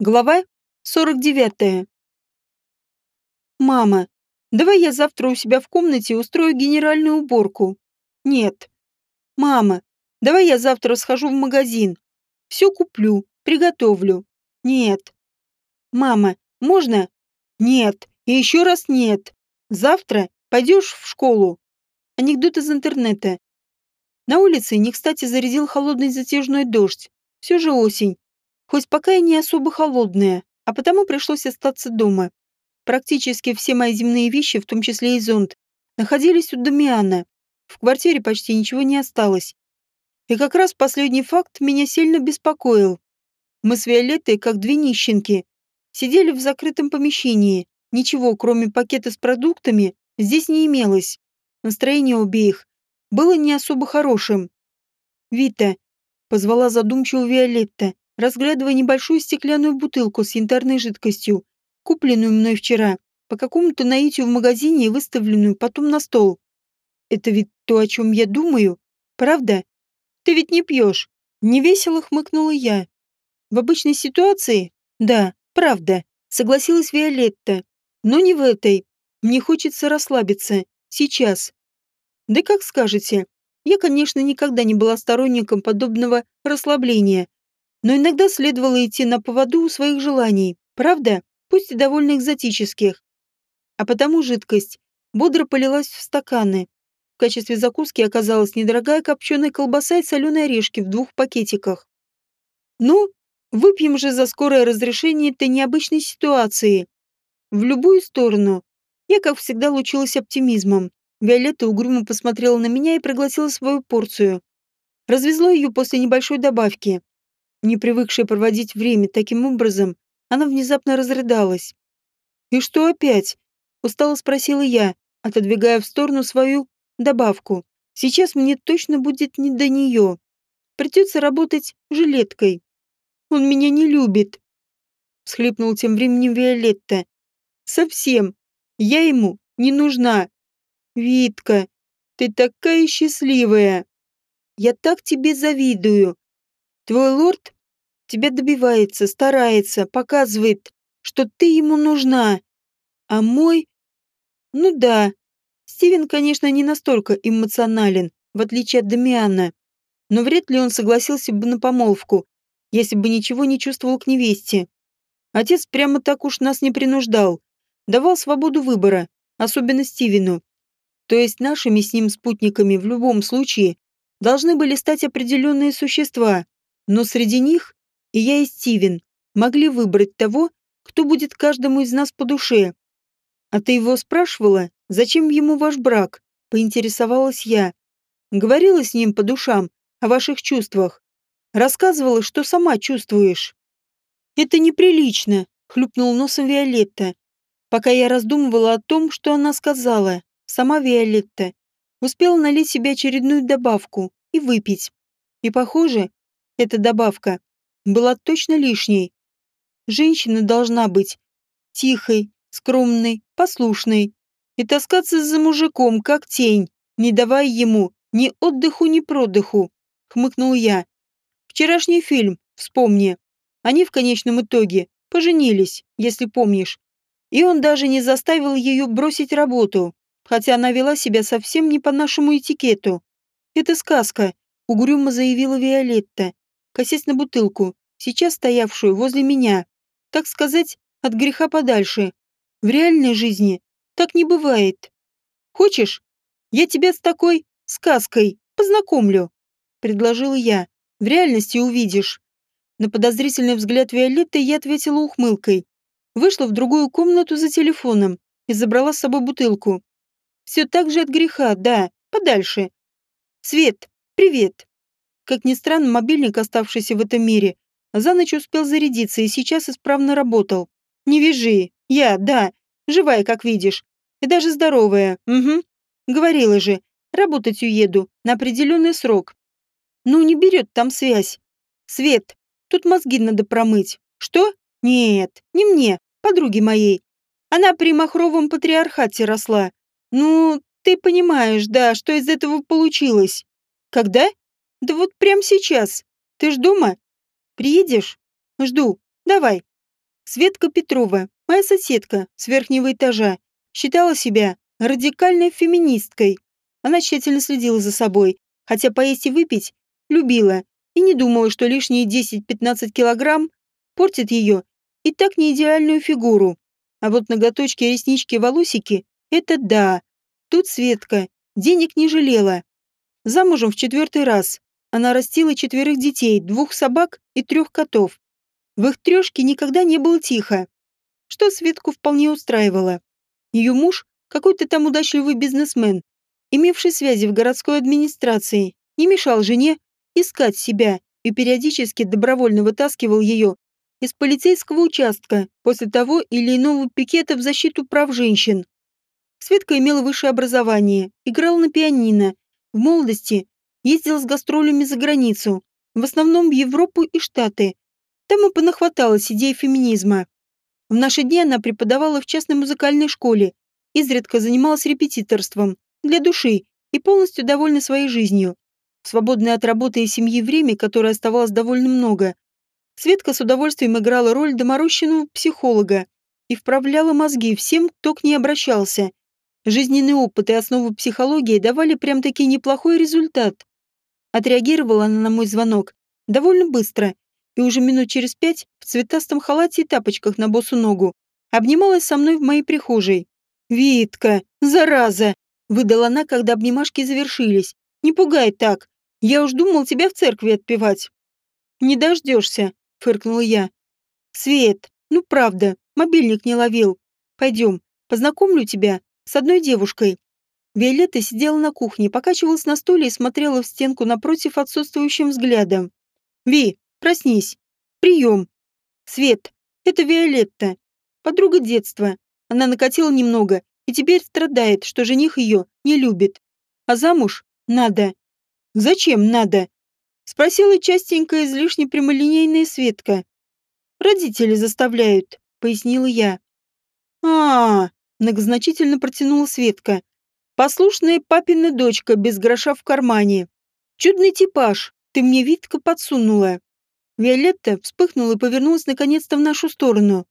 Глава 49. Мама, давай я завтра у себя в комнате устрою генеральную уборку. Нет. Мама, давай я завтра схожу в магазин. Все куплю, приготовлю. Нет. Мама, можно? Нет. И еще раз нет. Завтра пойдешь в школу. Анекдот из интернета. На улице не кстати зарядил холодный затяжной дождь. Все же осень. Хоть пока и не особо холодная, а потому пришлось остаться дома. Практически все мои земные вещи, в том числе и зонт, находились у Дамиана. В квартире почти ничего не осталось. И как раз последний факт меня сильно беспокоил. Мы с Виолеттой, как две нищенки, сидели в закрытом помещении. Ничего, кроме пакета с продуктами, здесь не имелось. Настроение обеих было не особо хорошим. «Вита», — позвала задумчиво Виолетта, разглядывая небольшую стеклянную бутылку с янтарной жидкостью, купленную мной вчера, по какому-то наитию в магазине и выставленную потом на стол. Это ведь то, о чем я думаю, правда? Ты ведь не пьешь. Невесело хмыкнула я. В обычной ситуации? Да, правда, согласилась Виолетта. Но не в этой. Мне хочется расслабиться. Сейчас. Да как скажете. Я, конечно, никогда не была сторонником подобного расслабления, но иногда следовало идти на поводу у своих желаний, правда, пусть и довольно экзотических. А потому жидкость бодро полилась в стаканы. В качестве закуски оказалась недорогая копченая колбаса и соленые орешки в двух пакетиках. Ну, выпьем же за скорое разрешение этой необычной ситуации. В любую сторону. Я, как всегда, лучилась оптимизмом. Виолетта угрюмо посмотрела на меня и проглотила свою порцию. Развезло ее после небольшой добавки. Не привыкшая проводить время таким образом, она внезапно разрыдалась. «И что опять?» — устало спросила я, отодвигая в сторону свою добавку. «Сейчас мне точно будет не до нее. Придется работать жилеткой. Он меня не любит», — всхлипнул тем временем Виолетта. «Совсем. Я ему не нужна. Витка, ты такая счастливая. Я так тебе завидую. Твой лорд тебя добивается, старается, показывает, что ты ему нужна. А мой... Ну да, Стивен, конечно, не настолько эмоционален, в отличие от Дамиана. Но вряд ли он согласился бы на помолвку, если бы ничего не чувствовал к невесте. Отец прямо так уж нас не принуждал. Давал свободу выбора, особенно Стивену. То есть нашими с ним спутниками в любом случае должны были стать определенные существа, но среди них и я, и Стивен могли выбрать того, кто будет каждому из нас по душе. А ты его спрашивала, зачем ему ваш брак? Поинтересовалась я. Говорила с ним по душам, о ваших чувствах. Рассказывала, что сама чувствуешь. Это неприлично, хлюпнул носом Виолетта. Пока я раздумывала о том, что она сказала, сама Виолетта успела налить себе очередную добавку и выпить. И, похоже, эта добавка была точно лишней. Женщина должна быть тихой, скромной, послушной и таскаться за мужиком, как тень, не давая ему ни отдыху, ни продыху, хмыкнул я. Вчерашний фильм, вспомни. Они в конечном итоге поженились, если помнишь. И он даже не заставил ее бросить работу, хотя она вела себя совсем не по нашему этикету. Это сказка, угрюмо заявила Виолетта косясь на бутылку, сейчас стоявшую возле меня. Так сказать, от греха подальше. В реальной жизни так не бывает. Хочешь, я тебя с такой сказкой познакомлю?» Предложила я. «В реальности увидишь». На подозрительный взгляд Виолетты я ответила ухмылкой. Вышла в другую комнату за телефоном и забрала с собой бутылку. Все так же от греха, да, подальше. Свет, привет. Как ни странно, мобильник, оставшийся в этом мире, за ночь успел зарядиться и сейчас исправно работал. Не вяжи. Я, да, живая, как видишь. И даже здоровая. Угу. Говорила же, работать уеду на определенный срок. Ну, не берет там связь. Свет, тут мозги надо промыть. Что? Нет, не мне, подруге моей. Она при махровом патриархате росла. Ну, ты понимаешь, да, что из этого получилось. Когда? Да вот прямо сейчас. Ты ж дома? Приедешь? Жду. Давай. Светка Петрова, моя соседка с верхнего этажа, считала себя радикальной феминисткой. Она тщательно следила за собой, хотя поесть и выпить любила и не думала, что лишние 10-15 килограмм портят ее и так не идеальную фигуру. А вот ноготочки, реснички, волосики — это да. Тут Светка денег не жалела. Замужем в четвертый раз. Она растила четверых детей, двух собак и трех котов. В их трешке никогда не было тихо, что Светку вполне устраивало. Ее муж, какой-то там удачливый бизнесмен, имевший связи в городской администрации, не мешал жене искать себя и периодически добровольно вытаскивал ее из полицейского участка после того или иного пикета в защиту прав женщин. Светка имела высшее образование, играла на пианино, в молодости ездила с гастролями за границу, в основном в Европу и Штаты, там и понахваталась идея феминизма. В наши дни она преподавала в частной музыкальной школе, изредка занималась репетиторством, для души и полностью довольна своей жизнью. Свободное от работы и семьи время, которое оставалось довольно много, Светка с удовольствием играла роль доморощенного психолога и вправляла мозги всем, кто к ней обращался. Жизненный опыт и основы психологии давали прям-таки неплохой результат. Отреагировала она на мой звонок довольно быстро и уже минут через пять в цветастом халате и тапочках на босу ногу обнималась со мной в моей прихожей. «Витка, зараза!» — выдала она, когда обнимашки завершились. «Не пугай так. Я уж думал тебя в церкви отпевать». «Не дождешься», — фыркнула я. «Свет, ну правда, мобильник не ловил. Пойдем, познакомлю тебя с одной девушкой». Виолетта сидела на кухне, покачивалась на стуле и смотрела в стенку напротив отсутствующим взглядом. «Ви, Проснись. Прием. Свет, это Виолетта. Подруга детства. Она накатила немного и теперь страдает, что жених ее не любит. А замуж надо. Зачем надо? Спросила частенько излишне прямолинейная Светка. Родители заставляют, пояснила я. А, -а, -а многозначительно протянула Светка. Послушная папина дочка без гроша в кармане. Чудный типаж, ты мне Витка подсунула. Виолетта вспыхнула и повернулась наконец-то в нашу сторону.